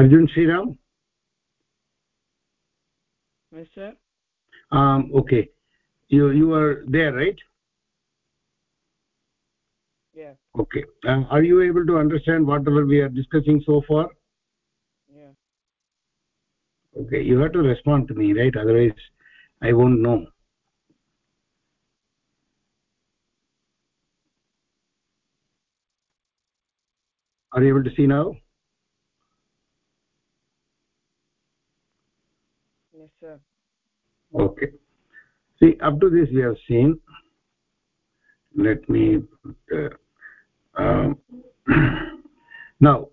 arjun sriram yes sir. Um okay. You you are there right? Yeah. Okay. Uh, are you able to understand whatever we are discussing so far? Yeah. Okay you have to respond to me right? Otherwise i won't know. Are you able to see now sir okay. See up to this we have seen. Let me uh, um, now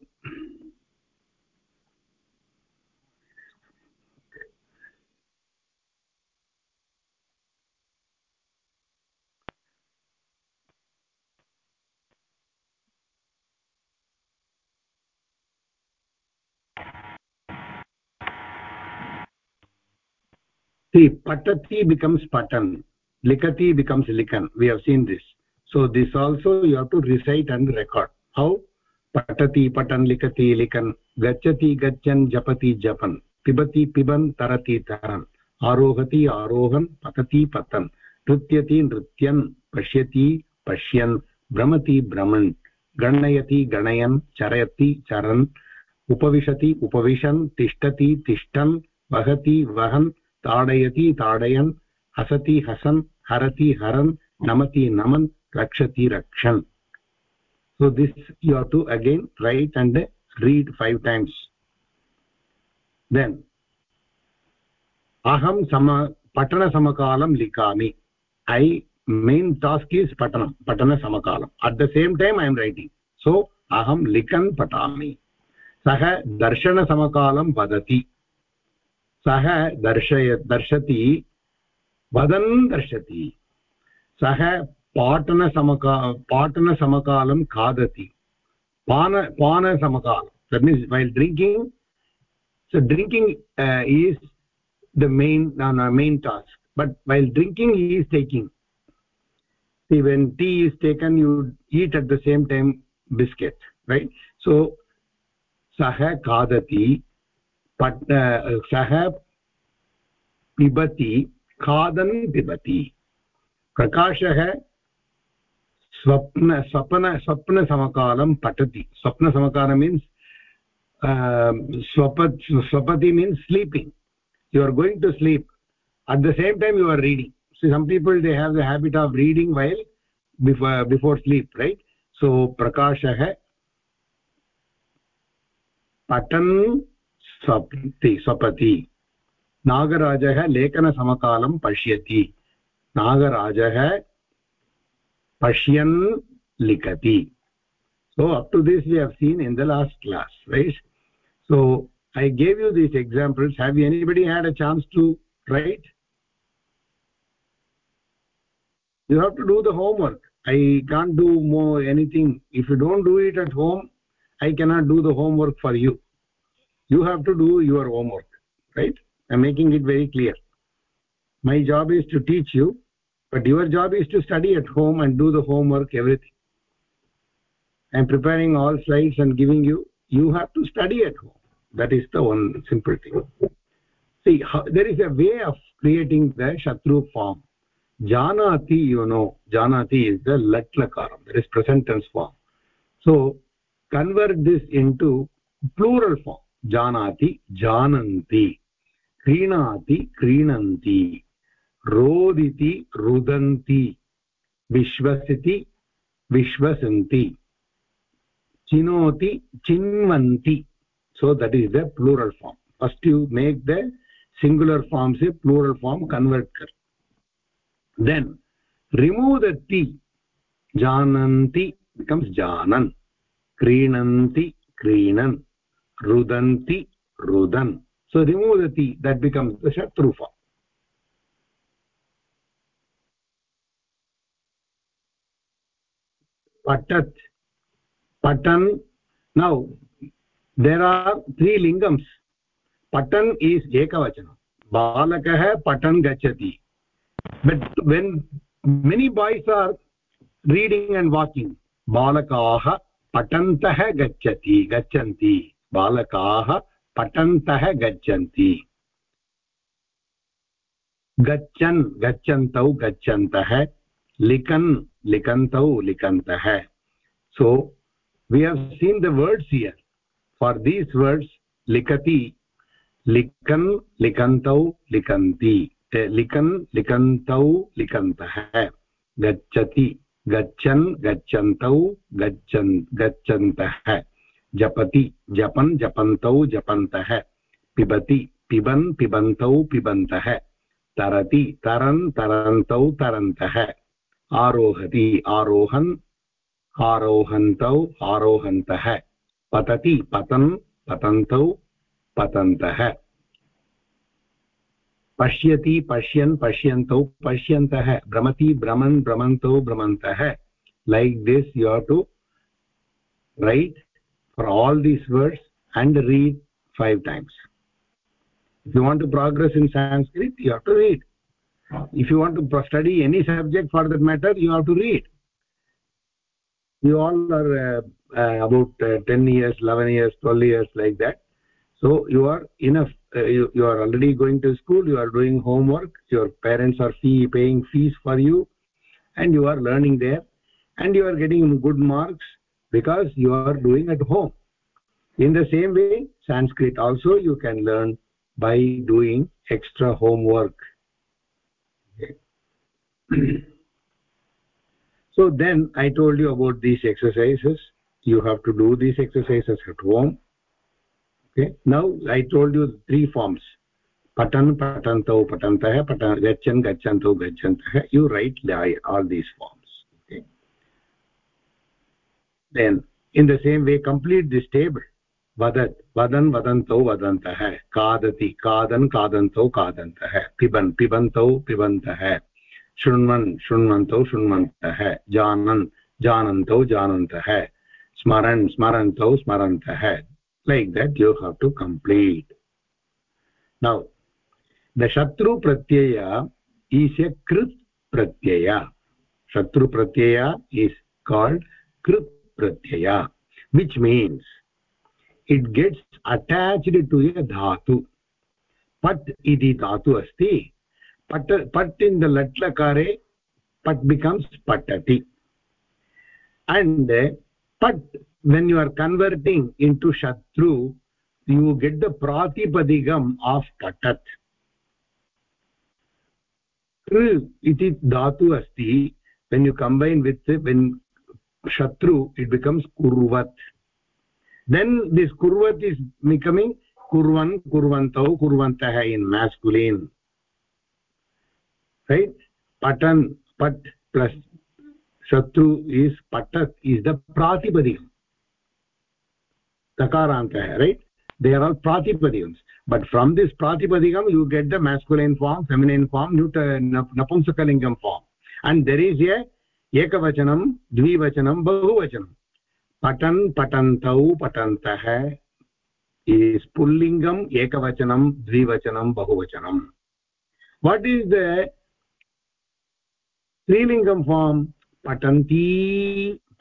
see patati becomes patan likati becomes likan we have seen this so this also you have to recite and record how patati patan likati likan gachati gachan japati japan pibati piban tarati taran आरोहति आरोहन् पतति पतन् नृत्यति नृत्यन् पश्यति पश्यन् भ्रमति भ्रमन् गणयति गणयन् चरति चरन् उपविशति उपविशन् तिष्ठति तिष्ठन् वहति वहन् ताडयति ताडयन् हसति हसन् हरति हरन् नमति नमन् रक्षति रक्षन् you have to again write and read five times then aham sama patana samakalam likami i main task is patana patana samakalam at the same time i am writing so aham likan patami सः दर्शनसमकालं वदति सह दर्शय दर्शति वदन दर्शति। सः पाटनसमका पाटनसमकालं खादति। पान पानसमकालं that means while drinking so drinking is the main main task but while drinking is taking See, when tea is taken, you eat at the same time biscuit, right? So, Saha Kadati, Saha पिबति, खादन् पिबति। प्रकाशः स्वप्न स्वप्न, स्वप्नसमकालं पठति। स्वप्नसमकालं means स्वप स्वपति means sleeping you are going to sleep at the same time you are reading see some people they have the habit of reading while before before sleep right so प्रकाशः पठन् स्वपति नागराज लेखन लेखनसमकालं पश्य नागराज पश्य लिखति। So up to this we have seen in the last class right so I gave you these examples have anybody had a chance to right you have to do the homework I do more anything if you don't do it at home I cannot do the homework for you you have to do your homework i'm making it very clear. My job is to teach you but your job is to study at home and do the homework everything. I'm preparing all slides and giving you you have to study at home. That is the one simple thing. See how, there is a way of creating the shatru form. Janati you know janati is the lat lakaram There is present tense form. So convert this into plural form. Janati jananti. क्रीणाति क्रीणन्ति रोदिति रुदन्ति विश्वसिति विश्वसन्ति चिनोति चिन्वन्ति is the plural form first you make the singular form say plural form convert kar then remove the t jananti becomes janan kreenanti kreenan rudanti rudan so remove the ti that becomes the shatru form patat patan now there are three lingams patan is ekavachanam balakah patan gachati but when many boys are reading and walking balakaah patantah gachati gachanti बालकाः पठन्तः गच्छन्ति। गच्छन्, गच्छन्तौ, गच्छन्तः। लिखन्, लिखन्तौ, लिखन्तः। So we have seen the words here for these words लिखति, लिखन्, लिखन्तौ, लिखन्ति। लिखन्, लिखन्तौ, लिखन्तः। गच्छति, गच्छन्, गच्छन्तौ, गच्छन्, गच्छन्तः। जपति, जपन्, जपन्तौ, जपन्तः। पिबति, पिबन्, पिबन्तौ, पिबन्तः। तरति, तरन्, तरन्तौ, तरन्तः। आरोहति, आरोहन्। आरोहन्तौ, आरोहन्तः। पतति, पतन्, पतन्तौ, पतन्तः। पश्यति, पश्यन्, पश्यन्तौ, पश्यन्तः। भ्रमति, भ्रमन्, भ्रमन्तौ, भ्रमन्तः। Like this you have to write for all these words and read five times. If you want to progress in sanskrit you have to read. If you want to study any subject for that matter you have to read. You all are uh, uh, about uh, 10 years 11 years 12 years like that. So you are enough uh, you, you are already going to school you are doing homework your parents are fee paying fees for you and you are learning there and you are getting good marks because you are doing at home. In the same way sanskrit also you can learn by doing extra homework. So then i told you about these exercises. You have to do these exercises at home. Okay. Now i told you three forms. Patan patantau patantah patan gachan gachantau gachantah you write all these forms then in the same way complete this table वदत् वदन् वदन्तौ वदन्तः खादति खादन् खादन्तौ खादन्तः पिबन् पिबन्तौ पिबन्तः शृण्वन् शृण्वन्तौ शृण्वन्तः जानन् जानन्तौ जानन्तः स्मरन् स्मरन्तौ स्मरन्तः like that you have to complete now the shatru pratyaya is a krit pratyaya shatru pratyaya is called krit pratyaya which means it gets attached to a dhatu pat iti dhatu asti pat pat in the latlakare pat becomes patati and pat when you are converting into shatru you get the pratipadigam of patat kr iti dhatu asti when you combine with when shatru it becomes kurvat then this kurvat is becoming kurvan kurvantau kurvantah in masculine right patan pat plus shatru is patat is the pratipadigam takarantah right they are all pratipadikams but from this pratipadikam you get the masculine form feminine form napumsakalingam form and there is a एकवचनं, द्विवचनं, बहुवचनं। पठन् पठन्तौ पठन्तः। स्फुल्लिङ्गम् एकवचनं, द्विवचनं बहुवचनम् what is the स्त्रीलिङ्गं form पठन्ती,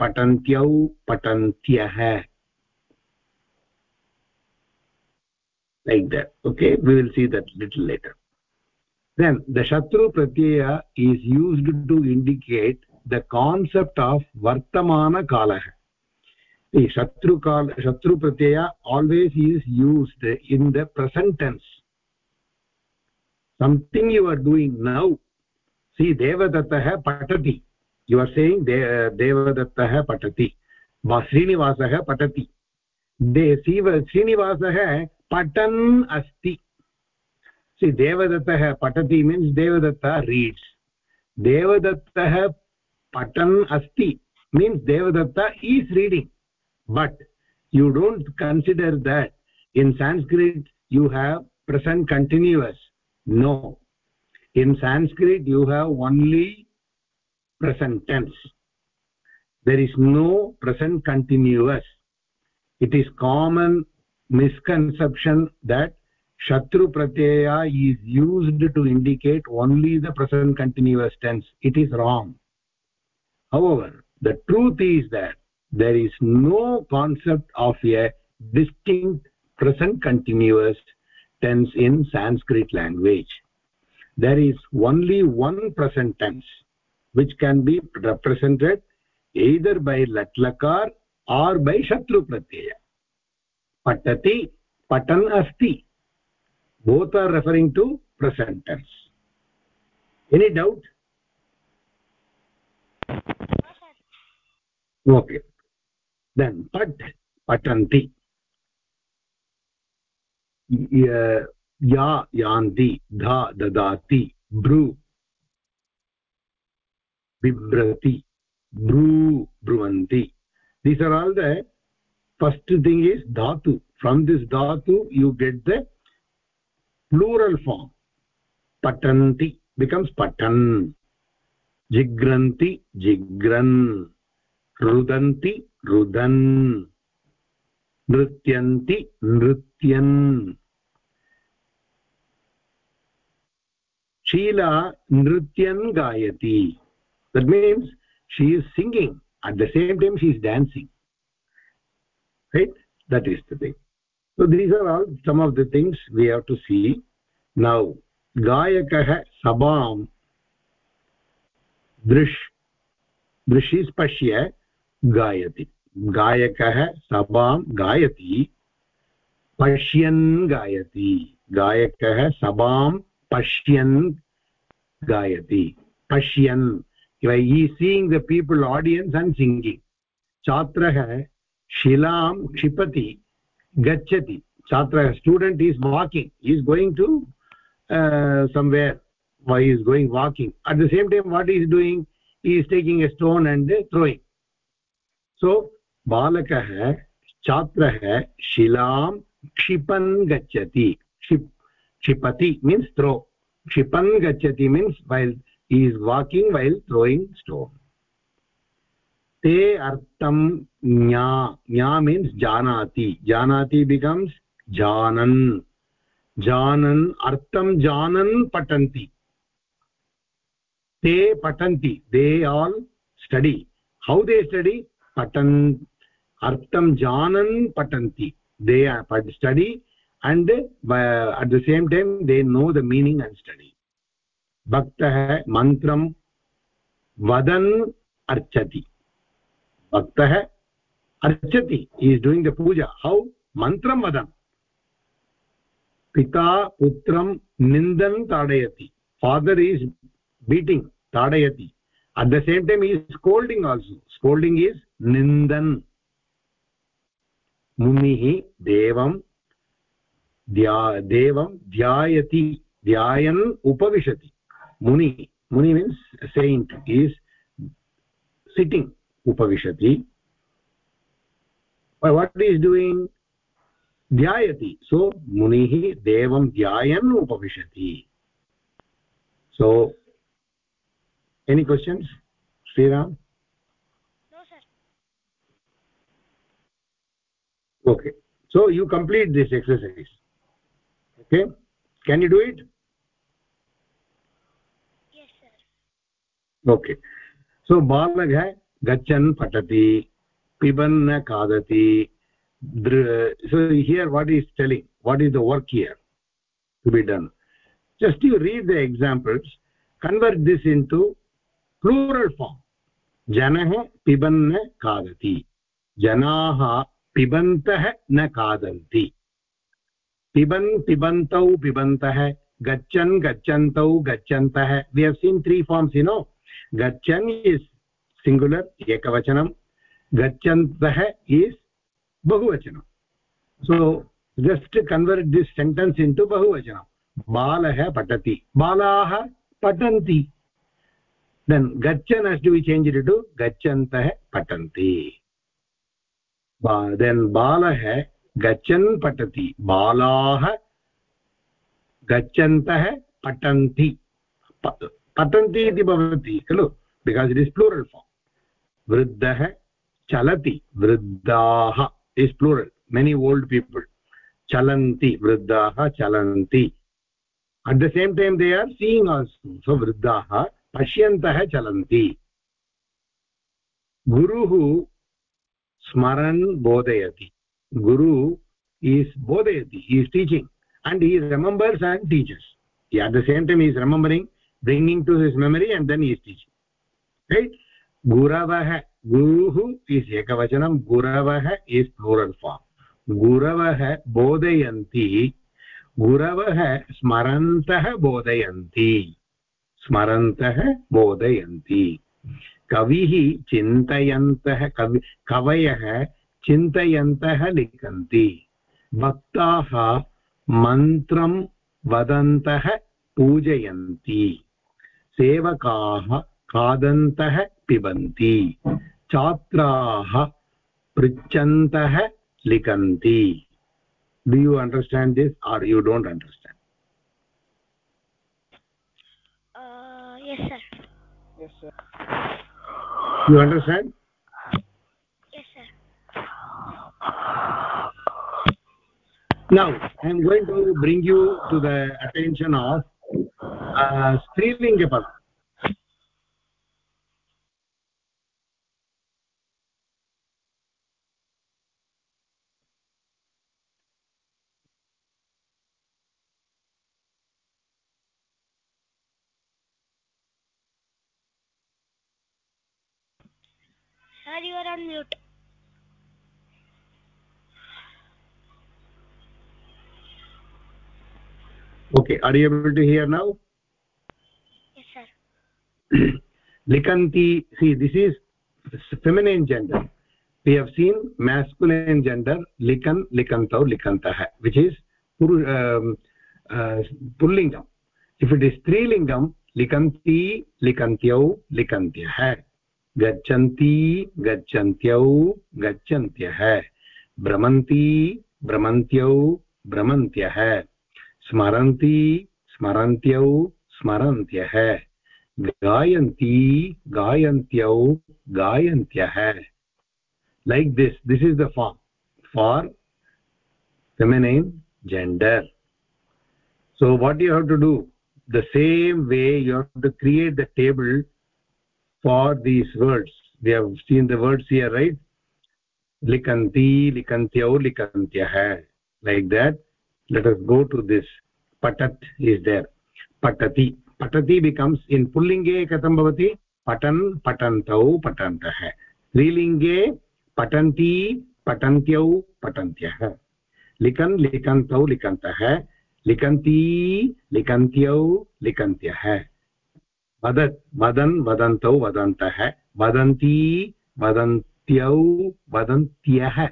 पठन्त्यौ, पठन्त्यः। Like that okay will see that little later then the शत्रु प्रत्यय is used to indicate the concept of वर्तमानकालः शत्रुकाल शत्रुप्रत्यय always is used in the present tense something you are doing now see देवदत्तः पठति यु आर् saying देवदत्तः पठति श्रीनिवासः पठति दे श्रीव श्रीनिवासः पठन् अस्ति सि देवदत्तः पठति मीन्स् देवदत्तः रीड्स् देवदत्तः patan asti means devadatta is reading. But you don't consider that in sanskrit you have present continuous. No. In sanskrit you have only present tense. There is no present continuous. It is common misconception that shatru pratyaya is used to indicate only the present continuous tense. It is wrong however the truth is that there is no concept of a distinct present continuous tense in sanskrit language. There is only one present tense which can be represented either by latlakar or by shatru pratyaya. Patati patan asti. Both are referring to present tense. Any doubt okay then pat patanti या यान्ति धा ददाति भ्रू बिभ्रति भ्रू ब्रुवन्ति these are all the first thing is dhatu from this dhatu you get the plural form patanti becomes patan jigranti jigran rudanti rudan nrityanti nrityan sheila nrityan gayati that means she is singing at the same time she is dancing right that is the thing so these are all some of the things we have to see now gayakah sabam दृश् दृशि पश्य गायति। गायकः सभां गायति, पश्यन् गायति। गायकः सभां पश्यन् गायति। पश्यन्। He seeing the people audience and singing छात्रः शिलां क्षिपति, गच्छति। छात्रः student is walking is going to somewhere why is going walking at the same time what is doing is taking a stone and throwing so बालकः छात्रः शिलां क्षिपन् गच्छति। क्षिप्, क्षिपति means throw क्षिपन् गच्छति means while is walking while throwing stone ते अर्थं ज्ञा ज्ञा means जानाति। जानाति बिकम्स् जानन्। जानन् अर्थं जानन् पठन्ति। ते पठन्ति। They all study how they study artam janan patanti they study and uh, at the same time they know the meaning and study. भक्तः मन्त्रं वदन् अर्चति भक्तः अर्चति is doing the puja how मन्त्रं वदन् पिता पुत्रं निन्दन् ताडयति father is beating ताडयति at the same time is scolding also scolding is निन्दन् मुनिः देवं ध्या देवं ध्यायति ध्यायन् उपविशति muni muni means saint is sitting upavishati but what he is doing dhyayati so munihi devam dhyayan upavishati so any okay. So you complete this exercise. Okay? Can you do it? Yes sir. Okay. So balagha gachan patati pibanna kadati so here what is telling what is the work here to be done? Just you read the examples convert this into plural form. Janah pibanna kadati janaah पिबन्तः न खादन्ति। पिबन् पिबन्तौ पिबन्तः गच्छन् गच्छन्तौ गच्छन्तः। We have seen three forms you know गच्छन् is singular एकवचनं। गच्छन्तः इस् बहुवचनं। So just convert this sentence into बहुवचनं। बालः पठति। बालाः पठन्ति। देन् गच्छन् अस् वि चेञ्ज् इ टु गच्छन्तः पठन्ति। देन् बालः गच्छन् पठति। बालाः गच्छन्तः पठन्ति। पतन्ति इति भवति, खलु? Because it is plural form वृद्धः चलति। वृद्धाः is plural many old people चलन्ति। वृद्धाः चलन्ति। At the same time they are seeing also so वृद्धाः पश्यन्तः चलन्ति। गुरुः स्मरन् बोधयति। गुरु ईस् बोधयति is teaching and is remembers and teachers at the same time is remembering bringing to his memory and then is teaching right गुरवः गुरुः ईस् एकवचनं गुरवः ईस् प्लूरल् फार्म् गुरवः बोधयन्ति गुरवः स्मरन्तः बोधयन्ति स्मरन्तः बोधयन्ति कविः चिन्तयन्तः कवि कवयः चिन्तयन्तः लिखन्ति। भक्ताः मन्त्रं वदन्तः पूजयन्ति। सेवकाः खादन्तः पिबन्ति। छात्राः पृच्छन्तः लिखन्ति। Do you understand this or you don't understand? Uh, yes sir. Yes sir. You understand? Yes sir. Now i am going to bring you to the attention of uh, strilinga padam you are on mute okay are you able to hear now yes sir likanti see this is feminine gender we have seen masculine gender likan likantau likantah which is um, uh, pullingam if it is strilingam likanti likantyau likantyah गच्छन्ती गच्छन्त्यौ गच्छन्त्यः। भ्रमन्ती भ्रमन्त्यौ भ्रमन्त्यः। स्मरन्ति स्मरन्त्यौ स्मरन्त्यः। गायन्ती गायन्त्यौ गायन्त्यः। Like this this is the form for feminine gender so what you have to do the same way you have to create the table for these words we have seen the words here right likanti likantyau likantyah like that let us go to this patat is there patati patati becomes in pullinge katam bhavati patan patantau patantah strilinge patanti patantyau patantyah likan likantau likantah likanti likantyau likantyah वद, वदन्, वदन्तौ, वदन्तः, वदन्ती, वदन्त्यौ, वदन्त्यः।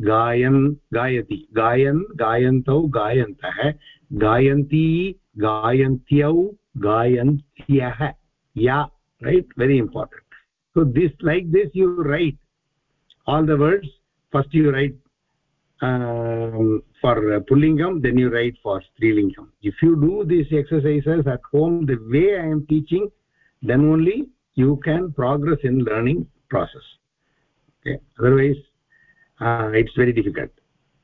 गायन्, गायति। गायन्, गायन्तौ, गायन्तः। गायन्ती, गायन्त्यौ, गायन्त्यः। Yeah right very important so this like this you write all the words first you write um, for uh, pullingam then you write for strilingam if you do these exercises at home the way i am teaching then only you can progress in learning process. Okay? Otherwise uh, it's very difficult.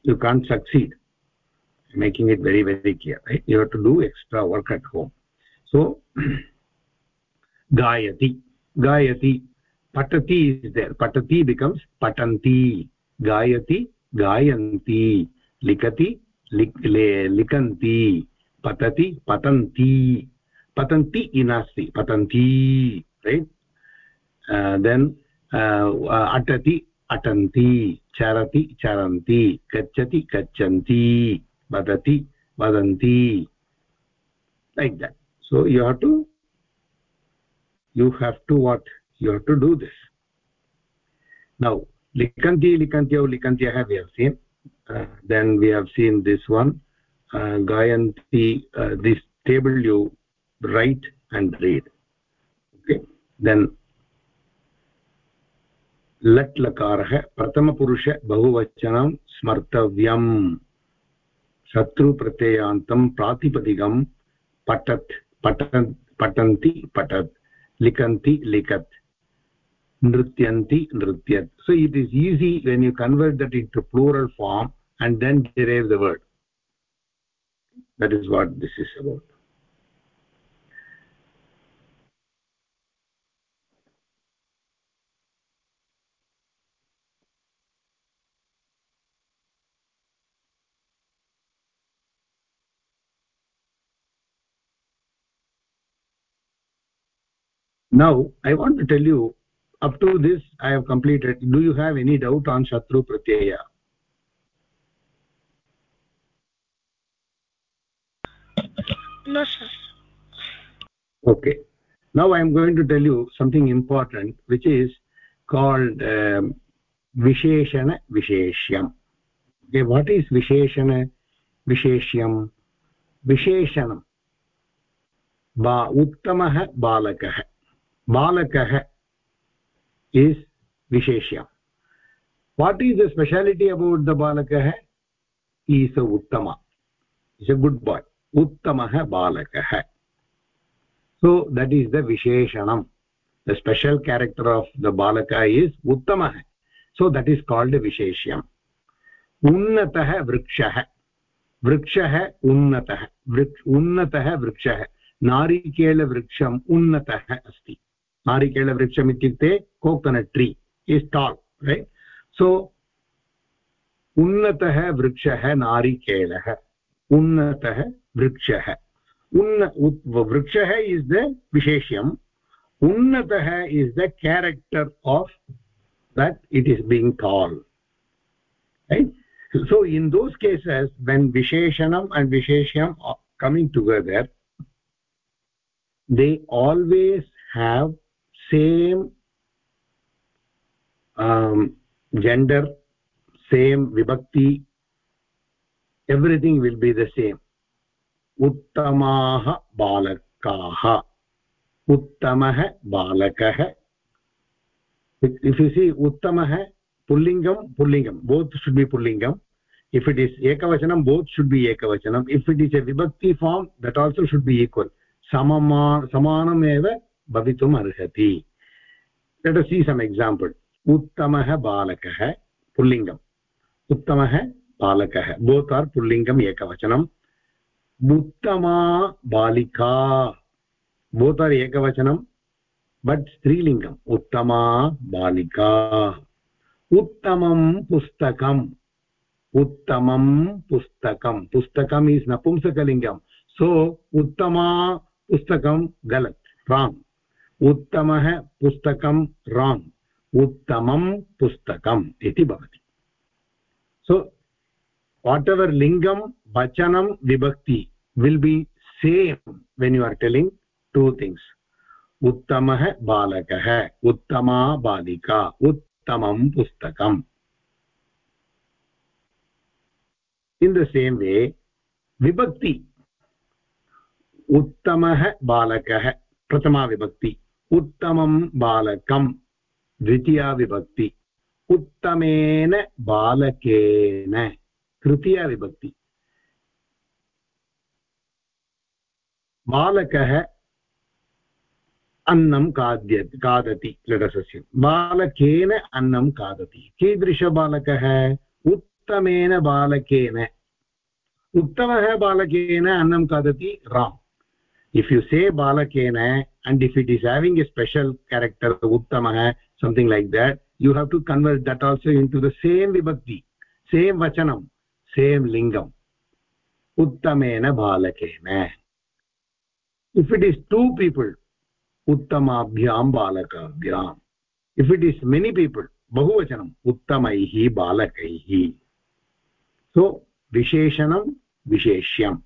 You can't succeed. Making it very very clear right? You have to do extra work at home. So gayati. Gayati. Patati is there. Patati becomes patanti. Gayati likati lik, likanti patati patanti patanti inasti patanti right uh, then uh, atati atanti charati charanti gacchati gachanti vadati vadanti like that so you have to you have to what you have to do this now likanti likantyau likantyah we have seen uh, then we have seen this one uh, gayanti uh, this table you write and read okay then लट् लकारः प्रथमपुरुष बहुवचनं स्मर्तव्यम् शत्रुप्रत्ययान्तं प्रातिपदिकं पठत् पठन् पठन्ति पठत् लिखन्ति लिखत् nrityanti nrityat so it is easy when you convert that into plural form and then derive the word. That is what this is about. Now i want to tell you up to this i have completed do you have any doubt on shatru pratyaya no sir okay now i am going to tell you something important which is called um, visheshana visheshyam okay what is visheshana visheshyam visheshanam ba uttamah balakah balakah is visheshyam what is the speciality about the balakah he is a uttama he is a good boy uttamah balakah so that is the visheshanam the special character of the balaka is uttamah so that is called visheshyam unnatah vrikshah वृक्षः उन्नतः वृक् उन्नतः वृक्षः नारिकेलवृक्षम् उन्नतः अस्ति नारिकेलवृक्षम् इत्युक्ते coconut tree is tall right so उन्नतः वृक्षः नारिकेलः उन्नतः वृक्षः उन्न वृक्षः इस् द विशेष्यम् उन्नतः is the character of that it is being so, in those cases, when visheshanam and visheshyam are coming together, they always have same um, gender same vibhakti everything will be the same उत्तमाः बालकाः उत्तमः बालकः if you see उत्तमः pullingam pullingam both should be pullingam if it is ekavachanam both should be ekavachanam if it is a vibhakti form that also should be equal samama samanam eva भवितुम् अर्हति लेट् सी सम् example उत्तमः बालकः पुल्लिङ्गम्। उत्तमः बालकः। बोतार् पुल्लिङ्गम् एकवचनम्। उत्तमा बालिका। बोतार् एकवचनम्। बट् स्त्रीलिङ्गम्। उत्तमा बालिका। उत्तमम् पुस्तकम्। उत्तमम् पुस्तकम्। पुस्तकम् इस् नपुंसकलिङ्गम्। सो उत्तमा पुस्तकम् गलत्। राङ्ग् उत्तमः पुस्तकं राङ्ग् उत्तमं पुस्तकम् इति भवति। सो वाट् एवर् लिङ्गं वचनं विभक्ति will be same when you are telling two things उत्तमः बालकः उत्तमा बालिका उत् उत्तमं पुस्तकम् in the same way, vibhakti उत्तमः बालकः प्रथमा विभक्ति उत्तमं बालकं द्वितीया विभक्ति। उत्तमेन बालकेन तृतीया विभक्ति। बालकः अन्नं खाद्य, खादति लघसस्यं बालकेन अन्नं खादति। कीदृशबालकः उत्तमेन बालकेन। उत्तमः बालकेन अन्नं खादति राम्। If you say balakena and if it is having a special character uttamah something like that you have to convert that also into the same vibhakti same vachanam same lingam uttamena balakena if it is two people उत्तमाभ्यां बालकाभ्याम् if it is many people बहुवचनम् उत्तमैः बालकैः so विशेषणं विशेष्यं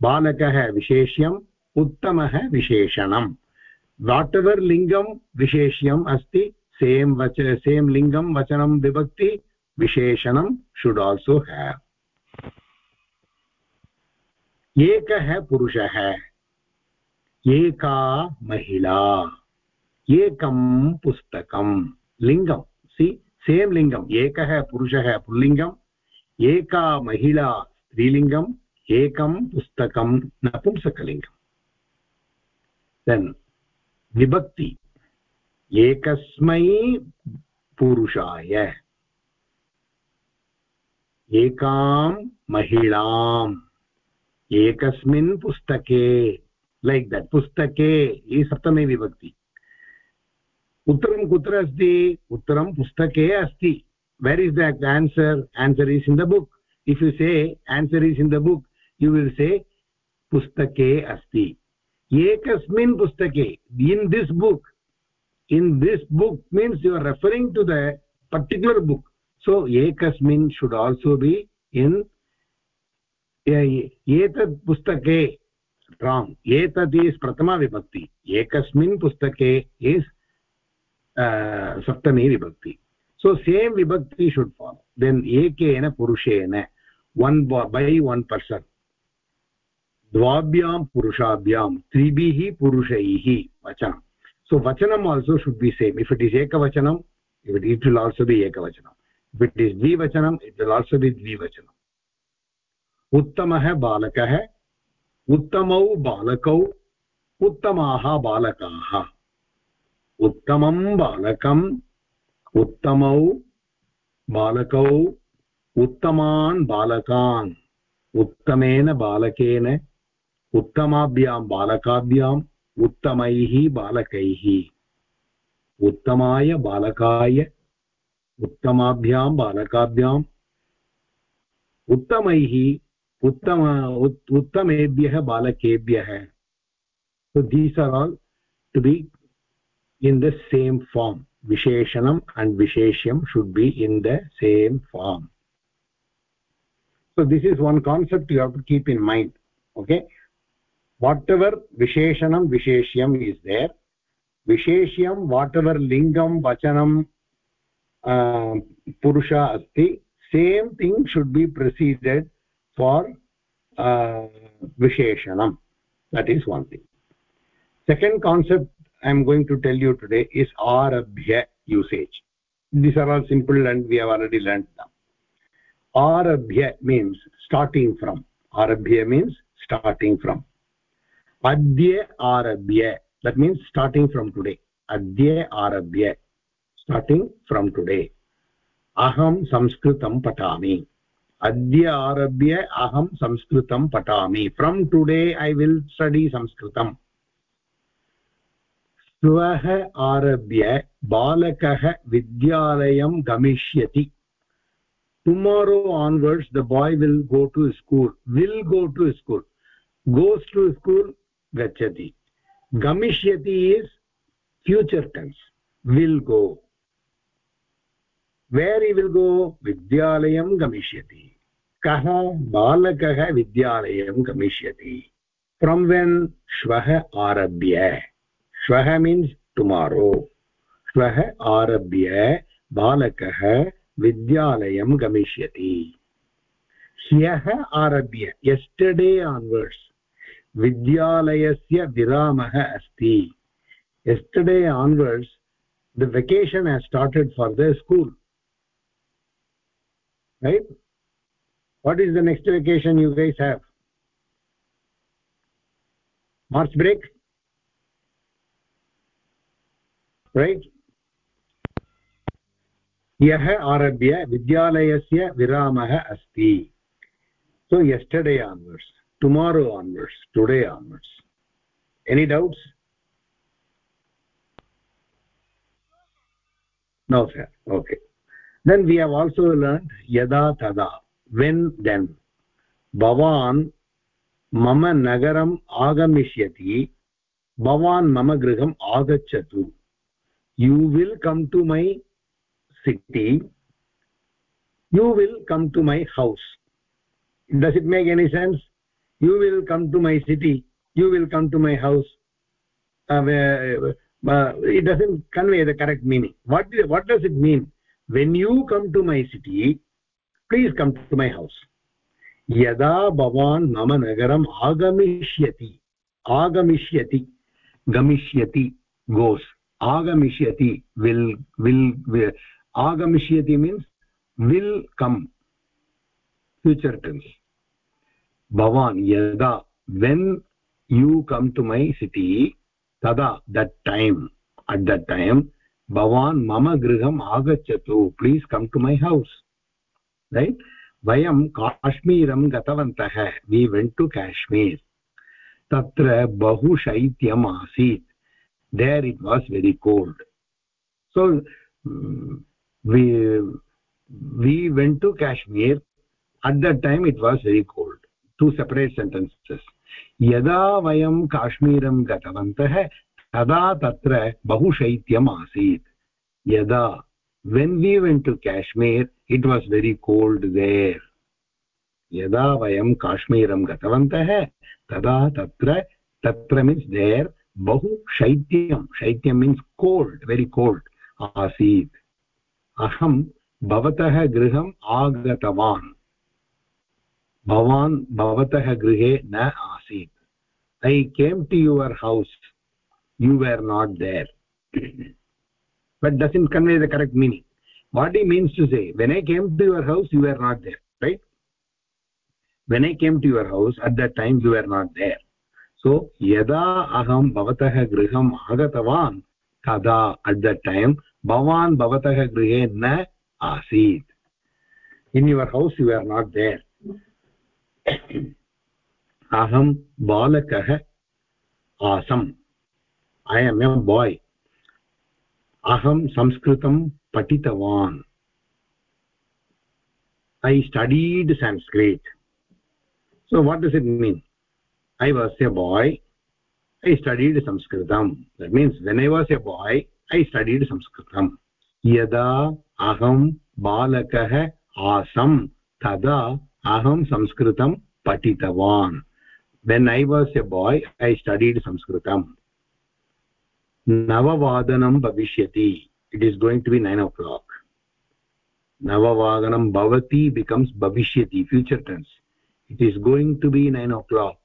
बालकः विशेष्यम् उत्तमः विशेषणं what ever लिङ्गं विशेष्यम् अस्ति। सेम् वच, सेम् लिङ्गं वचनं विभक्ति विशेषणं शुड् आल्सो हेव् एकः पुरुषः, एका महिला, एकं पुस्तकं, लिङ्गं। सि सेम् लिङ्गम् एकः पुरुषः पुल्लिङ्गम् एका महिला स्त्रीलिङ्गम् एकं पुस्तकं नपुंसकलिङ्गम् देन् विभक्ति। एकस्मै पुरुषाय। एकां महिलाम्। एकस्मिन् पुस्तके। लैक् दट् पुस्तके। इ सप्तमी विभक्ति। उत्तरं कुत्र अस्ति? उत्तरं पुस्तके अस्ति। Where is the answer answer is in the book if you say answer is in the book you will say पुस्तके अस्ति। एकस्मिन् पुस्तके in this book in this book means you are referring to the particular book so एकस्मिन् should also be in एतत् पुस्तके wrong एतत् is प्रथमा विभक्ति एकस्मिन् पुस्तके इस् सप्तमी विभक्ति सो सेम् विभक्ति शुड् फालो देन् एकेन पुरुषेण वन् बै वन् पर्सन् द्वाभ्यां पुरुषाभ्यां, त्रिभिः पुरुषैः, वचनं। सो वचनम् also should be same if it is एकवचनं if it it will also be एकवचनं. इफ् इट् इस् द्विवचनम् इट् विल् आल्सो बि द्विवचनं. उत्तमः बालकः, उत्तमौ बालकौ, उत्तमाः बालकाः। उत्तमं बालकम् उत्तमौ बालकौ, उत्तमान् बालकान्, उत्तमेन बालकेन उत्तमाभ्यां बालकाभ्याम् उत्तमैः बालकैः उत्तमाय बालकाय उत्तमाभ्यां बालकाभ्याम् उत्तमैः उत्तम उत्तमेभ्यः बालकेभ्यः so these are all to be in the same form visheshanam and visheshyam should be in the same form so this is one concept you have to keep in mind okay whatever visheshanam visheshyam is there visheshyam whatever lingam vachanam uh, purusha asti same thing should be preceded for uh, visheshanam. That is one thing. Second concept i am going to tell you today is arabhya usage. These are all simple and we have already learned them. Arabhya means starting from. Arabhya means starting from adya arabhya that means starting from today adya arabhya starting from today aham sanskritam patami adya arabhya aham sanskritam patami from today i will study sanskritam श्वः आरभ्य बालकः विद्यालयं गमिष्यति tomorrow onwards the boy will go to school will go to school goes to school gachati gamishyati is future tense will go where he will go vidyalayam gamishyati kah balakah vidyalayam gamishyati from when shvah arabhya shvah means tomorrow shvah arabhya balakah विद्यालयं गमिष्यति ह्यः आरभ्य yesterday onwards विद्यालयस्य विरामः अस्ति. Yesterday onwards the vacation has started for the school right what is the next vacation you guys have March break right ह्यः आरभ्य विद्यालयस्य विरामः अस्ति. So yesterday onwards tomorrow onwards today onwards. Any doubts? No sir. Okay. Then we have also learned yada tada when then. Bhavan mama nagaram agamishyati bhavan mama griham agacchatu you will come to my city. You will come to my house. Does it make any sense you will come to my city you will come to my house uh, uh, it doesn't convey the correct meaning what what does it mean when you come to my city please come to my house bhavan mama nagaram agamishyati agamishyati gamishyati goes agamishyati will will, will agamishyati means will come future tense yada when you come to my city tada that time at that time bhavan mama griham agacchatu please come to my house right vayam kashmiram gatavantah we went to kashmir tatra bahu shaityam asit there it was very cold so we we went to kashmir at that time it was very cold two separate sentences yada vayam kashmiram gatavantah तदा तत्र बहु शैत्यम् आसीत् यदा when we went to kashmir it was very cold there यदा वयं काश्मीरं गतवन्तः तदा तत्र तत्र मीन्स् देर् बहु शैत्यं शैत्यं मीन्स् कोल्ड् वेरि कोल्ड् आसीत् अहं भवतः गृहम् आगतवान् भवान् भवतः गृहे न आसीत्। I came to your house you are not there but does in convey the correct meaning what it means to say when I came to your house you are not there right when I came to your house at that time you are not there so यदा अहं भवतः गृहम् आगतवान् तदा at the time भवान् भवतः गृहे न आसीत् in your house you are not there aham balakah asam i am a boy aham sanskritam patitavan i studied sanskrit so what does it mean i was a boy i studied sanskritam that means when i was a boy i studied sanskritam yada aham balakah asam tada aham sanskritam patitavan when i was a boy i studied sanskritam navavadanam bhavishyati it is going to be 9 o'clock navavadanam bhavati becomes bhavishyati future tense it is going to be 9 o'clock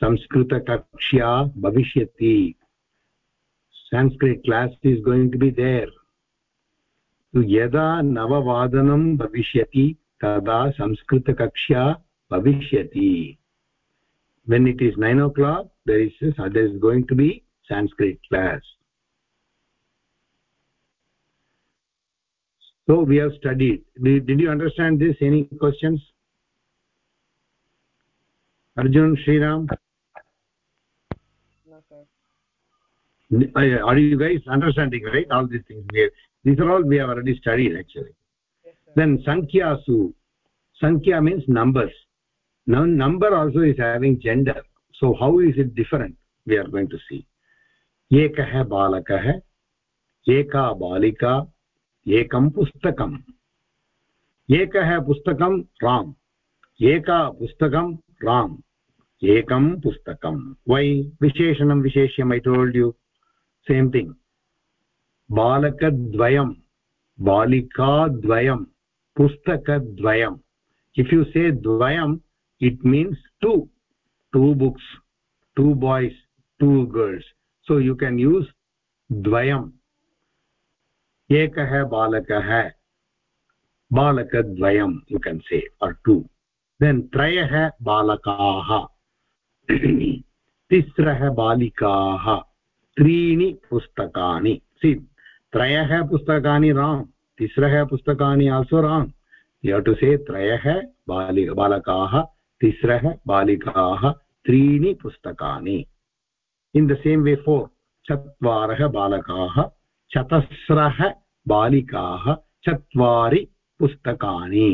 samskrita kakshya bhavishyati sanskrit class is going to be there so yada navavadanam bhavishyati bhavishyati when it is 9 o'clock there is there is going to be sanskrit class so we have studied did, did you understand this any questions arjun shriram no sir are you guys understanding right all these things we have, these are all we have already studied actually then sankyasu sankhya means numbers now number also is having gender so how is it different we are going to see एकः बालकः एका बालिका एकं पुस्तकम् एकः पुस्तकं राम् एका पुस्तकं राम् एकं पुस्तकं वै विशेषणं विशेष्यम् I told you same thing बालकद्वयं बालिकाद्वयं पुस्तकद्वयम्। इफ् यु से द्वयम् it means two two books two boys two girls so you can use द्वयम्। एकः बालकः बालकद्वयं you can say or two then त्रयः बालकाः। तिस्रः बालिकाः। त्रीणि पुस्तकानि। सि त्रयः पुस्तकानि राम्। तिस्रः पुस्तकानि also wrong you to say त्रयः बालि, बालकाः, तिस्रः बालिकाः, त्रीणि पुस्तकानि। In the same way for चत्वारः बालकाः, चतस्रः बालिकाः, चत्वारि पुस्तकानि।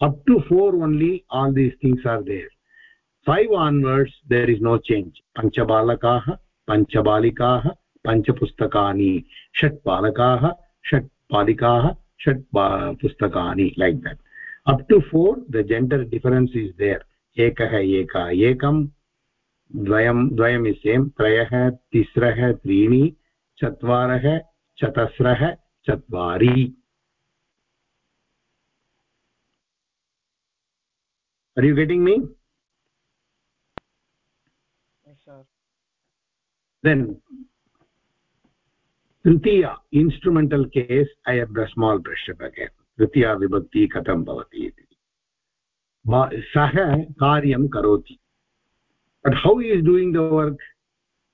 Up to four only all these things are there five onwards there is no change पञ्चबालकाः पञ्चबालिकाः पञ्चपुस्तकानि षट् बालकाः षट् बालिकाः षट् पुस्तकानि like that up to four the gender difference is there एकः एक एकं द्वयं द्वयम् इस् सेम् त्रयः तिस्रः त्रीणि चत्वारः चतस्रः चत्वारि. Are you getting me then tritiya instrumental case i have the small brush up again tritiya vibhakti katham bhavati iti सः कार्यं करोति but how he is doing the work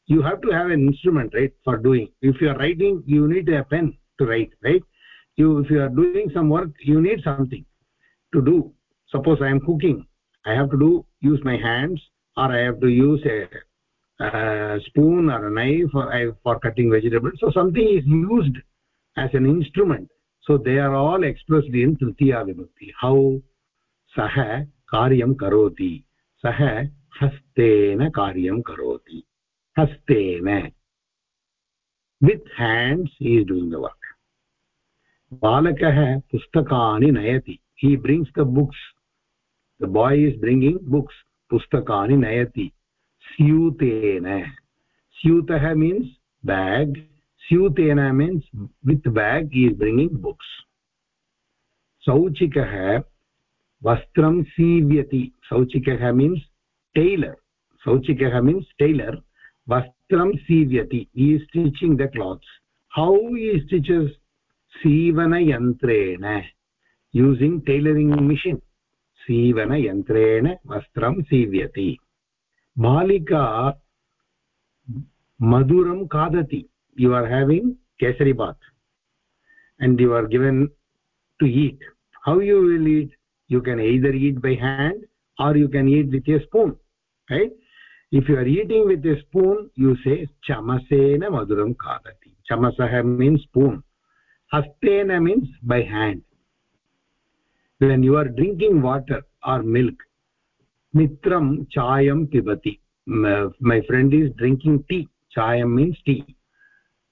you have to have an instrument right for doing if you are writing you need a pen to write right you if you are doing some work you need something to do suppose i am cooking i have to do use my hands or i have to use a, spoon or a knife for, for cutting vegetables so something is used as an instrument so they are all expressed in tritiya vibhakti how sah karyam karoti sah हस्तेन कार्यं करोति hastena with hands he is doing the work balakah pustakani nayati he brings the books the boy is bringing books pustakani nayati स्यूतेन। स्यूतः means bag स्यूतेन means with bag is bringing books सौचिकः वस्त्रं सीव्यति। सौचिकः means tailor सौचिकः means tailor वस्त्रं सीव्यति। He stitching the clothes how he stitches सीवनयन्त्रेण। Using tailoring machine सीवनयन्त्रेण वस्त्रं सीव्यति। मालिका मधुरं खादति। You are having kesaribath and you are given to eat how you will eat you can either eat by hand or you can eat with a spoon right if you are eating with a spoon you say चमसेन मधुरं खादति चमसः means spoon हस्तेन means by hand when you are drinking water or milk मित्रं चायं पिबति। My friend is drinking tea चायं means tea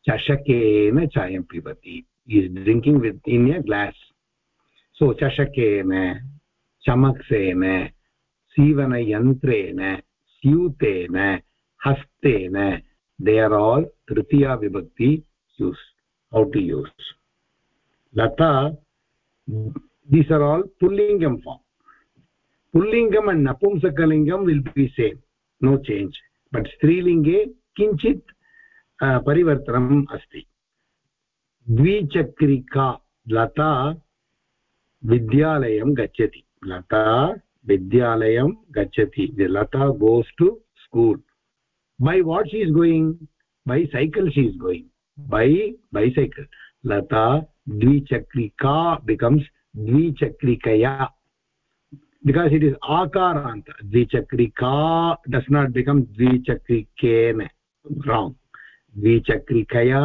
चषकेन चायं पिबति। Is drinking with in a glass so चषकेन, चमक्सेन, सीवनयन्त्रेण, स्यूतेन, हस्तेन दे आर् आल् तृतीया विभक्ति use how to use Lata these are all पुल्लिङ्गं form pullingam and napumsakalingam will be same. No change. But strilinge किञ्चित् परिवर्तनम् अस्ति. द्विचक्रिका, लता, विद्यालयं गच्छति. लता, विद्यालयं गच्छति. Lata goes to school by what she is going by cycle she is going by bicycle Lata द्विचक्रिका becomes द्विचक्रिकया because it is akaranta dvichakrika does not become dvichakrikena wrong द्विचक्रिकया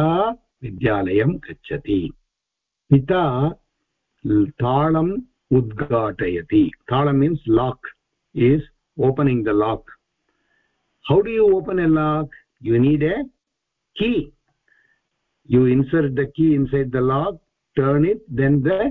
विद्यालयं गच्छति पिता ताळम् उद्घाटयति ताळं means lock is opening the lock how do you open a lock you need a key you insert the key inside the lock turn it then the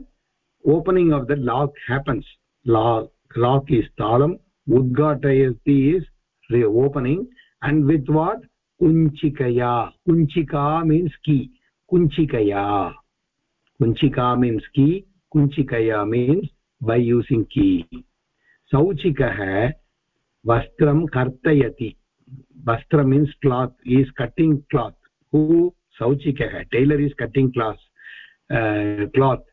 opening of the lock happens lock lock is talam udghatayati is reopening and with what kunchikaya kunchika means key kunchikaya kunchika means key kunchikaya means by using key sauchikah vastram kartayati vastra means cloth he is cutting cloth who sauchikah tailor is cutting cloth uh, cloth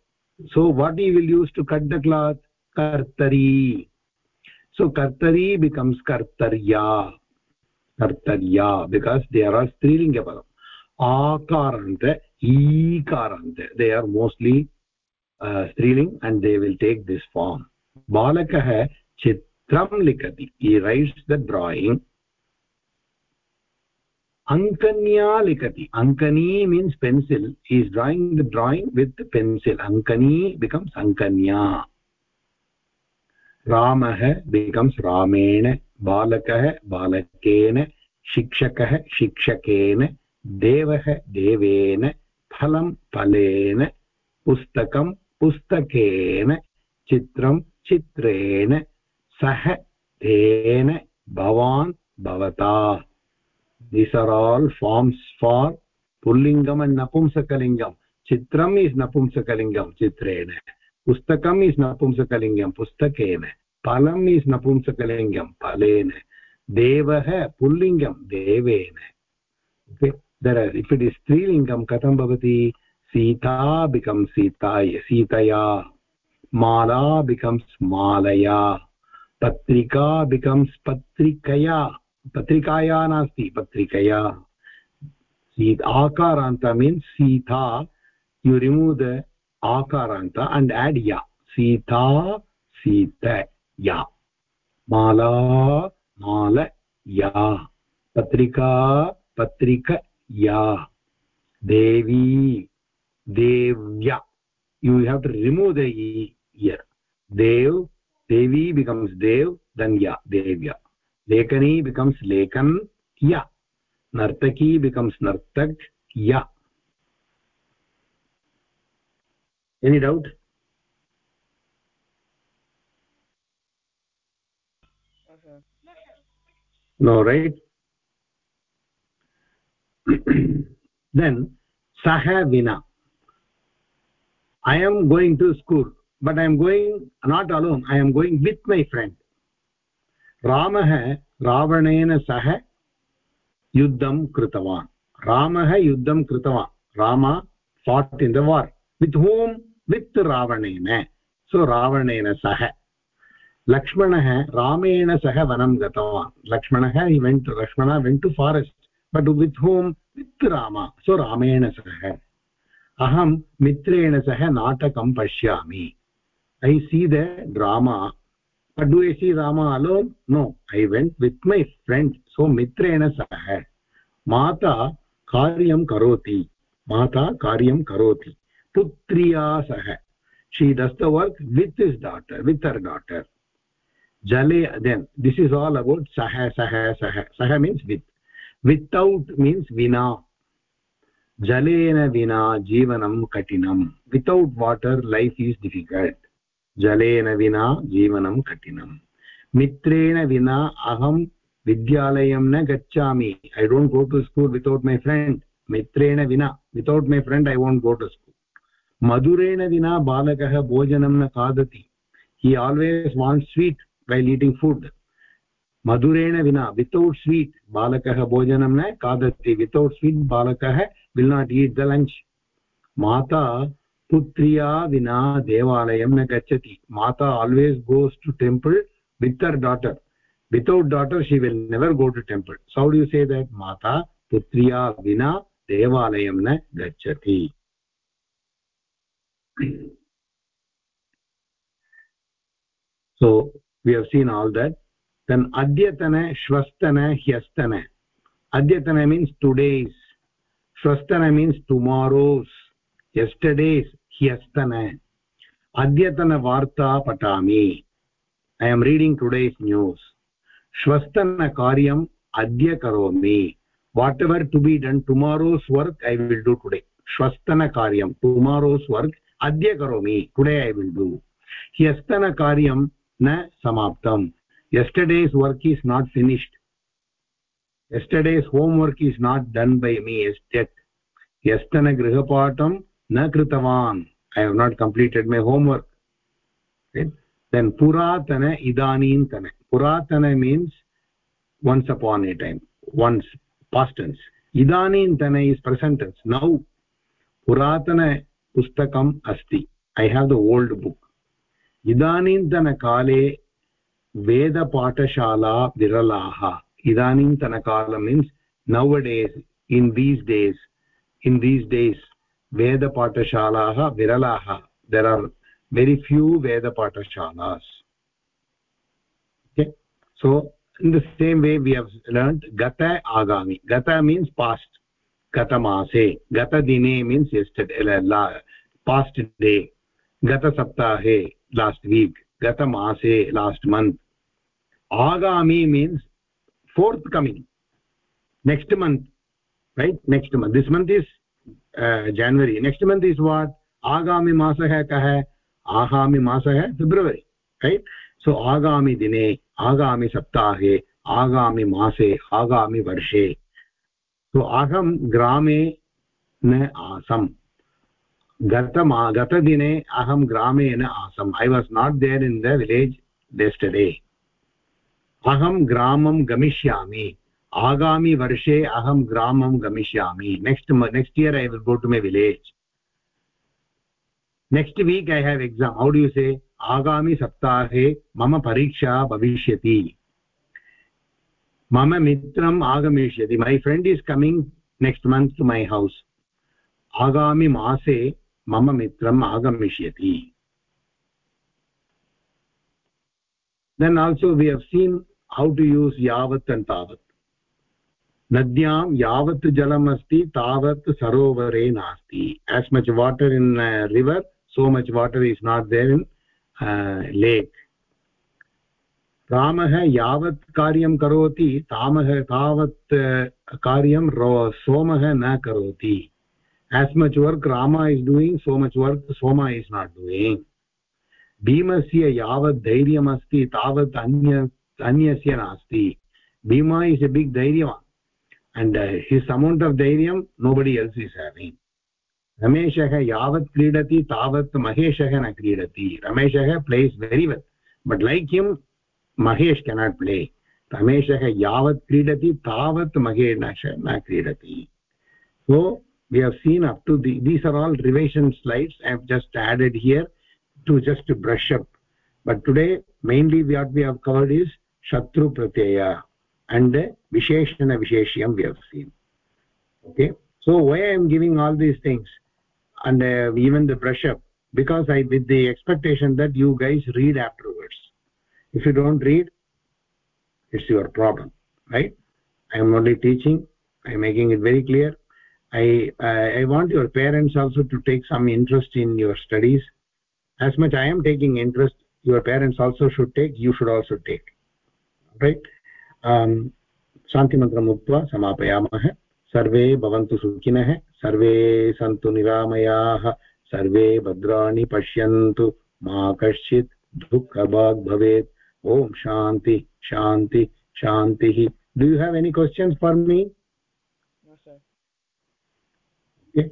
so what he will use to cut the cloth कर्तरी। So कर्तरी becomes कर्तरिया। कर्तरिया because they are are स्त्रीलिङ्गपदम् आकारान्त, ईकारान्त। They are mostly uh, स्त्रीलिंग and they will take this form बालकः चित्रं लिखति। इ रैट्स् द ड्रायिङ्ग् अङ्कन्या लिखति। अङ्कनी means pencil is drawing the drawing with pencil अंकनी becomes अङ्कन्या। रामः बिकम्स् रामेण, बालकः बालकेन, शिक्षकः शिक्षकेन, देवः देवेन, फलं फलेन, पुस्तकं पुस्तकेन, चित्रं चित्रेण सह तेन भवान् भवता। This are all forms for पुल्लिङ्गम् and नपुंसकलिङ्गम्। चित्रम् इस् नपुंसकलिङ्गम्, चित्रेण। पुस्तकम् इस् नपुंसकलिङ्गं पुस्तकेन। फलम् इस् नपुंसकलिङ्गं फलेन। देवः पुल्लिङ्गं देवेन। इफ् इट् इस् स्त्रीलिङ्गं कथं भवति? सीता बिकम् सीताय, सीतया। माला मालया। पत्रिका पत्रिकया। पत्रिकाया नास्ति, पत्रिकया। आकारान्त means Sita. You remove the akaranta and add ya sita sita ya mala mala ya patrika patrika ya devi devya you have to remove the e here dev devi becomes dev then ya devya lekani becomes lekan ya nartaki becomes nartak ya any doubt no right then saha vina i am going to school but i am going not alone i am going with my friend ramah ravanena sah yuddham kritavan ramah yuddham kritavan rama fought in the war with whom with ravanena so ravanena सह। लक्ष्मणः रामेण सह वनं गतवान्। लक्ष्मणः went Lakshman went to forest but with home with Ram so रामेण सह। अहं मित्रेण सह नाटकं पश्यामि। I see the drama but do I see Rama alone no I went with my friend so मित्रेण सह। माता कार्यं करोति। माता कार्यं करोति। पुत्र्या सह she does the work with his daughter with her daughter जले then this is all about सह सह सह सह मीन्स् वित् वित्तौट् मीन्स् विना जलेन विना जीवनं कठिनं without water life is difficult जलेन विना जीवनं कठिनं मित्रेण विना अहं विद्यालयं न गच्छामि I don't go to school without my friend मित्रेण विना without my friend I won't go to school मधुरेण विना बालक भोजनं न खादति। He always want sweet while eating food मधुरेण विना वितौट् स्वीट् बालकः भोजनं न खादति। वितौट् स्वीट् बालकः will not eat the lunch माता पुत्र्या विना देवालयं न गच्छति। माता always goes to temple with her daughter without daughter she will never go to temple so you say that माता पुत्र्या विना देवालयं न गच्छति। So we have seen all that then adyatana shvastana hyastana adyatana means today's shvastana means tomorrow's yesterday's hyastana adyatana varta patami i am reading today's news shvastana karyam adya karomi whatever to be done tomorrow's work i will do today shvastana karyam tomorrow's work adya karomi today i will do hyastana karyam na yesterday's work is not finished yesterday's homework is not done by me as yet yastana grihapatam na kritavan i have not completed my homework okay? then puratana idanintana puratana means once upon a time once past tense idanintana is present tense now puratana pustakam asti i have the old book इदानीन्तनकाले वेदपाठशाला विरलाः इदानीन्तनकाल means nowadays in these days in these days वेदपाठशालाः विरलाः there are very few veda patashalas okay so in the same way we have learned gata agami gata means past गतमासे गतदिने means yesterday past day गतसप्ताहे last week गतमासे last month आगामि means forthcoming next month right next month this month is January next month is what आगामि मासः कः आगामि मासः फेब्रुवरि रैट् सो आगामिदिने दिने आगामि मासे आगामि वर्षे right? so, varshe so aham grame न आसम्। गतमा गतदिने अहं ग्रामे न आसम्। I was not there in the village yesterday अहं ग्रामं गमिष्यामि। आगामि वर्षे अहं ग्रामं गमिष्यामि। Next next year I will go to my village next week I have exam how do you say आगामि सप्ताहे मम परीक्षा भविष्यति। मम मित्रम् आगमिष्यति my friend is coming next month to my house आगामि मासे मम मित्रम् आगमिष्यति then also we have seen how to use yavat and tavat nadyam yavat jalam asti tavat sarovare nasti as much water in a river so much water is not there in uh, lake रामः यावत् कार्यं करोति तामः तावत् कार्यं सोमः न करोति। As much work rama is doing so much work soma is not doing. भीमस्य यावत् धैर्यम् अस्ति तावत् अन्य अन्यस्य नास्ति। Bhima is a big धैर्यवान्। Uh, his amount of dhairyam nobody else is having रमेशः यावत् क्रीडति तावत् महेशः न क्रीडति। रमेशः plays very well but like him Mahesh cannot play रमेशः यावत् क्रीडति तावत् महे न क्रीडति so we have seen up to the these are all revision slides i have just added here to just to brush up but today mainly what we have covered is shatru pratyaya and visheshana visheshyam we have seen okay so why i am giving all these things and uh, even the brush up because i with the expectation that you guys read afterwards If you don't read it's your problem right i am only teaching i am making it very clear i uh, i want your parents also to take some interest in your studies as much i am taking interest your parents also should take you should also take right um शान्तिमन्त्रम् उक्त्वा समापयामः सर्वे भवन्तु सुखिनः सर्वे सन्तु निरामयाः सर्वे भद्राणि पश्यन्तु मा कश्चित् दुःखभाग् भवेत् om shanti shanti shanti. Do you have any questions for me? No sir. Okay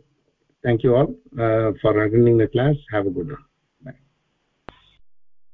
thank you all uh, for attending the class. Have a good one.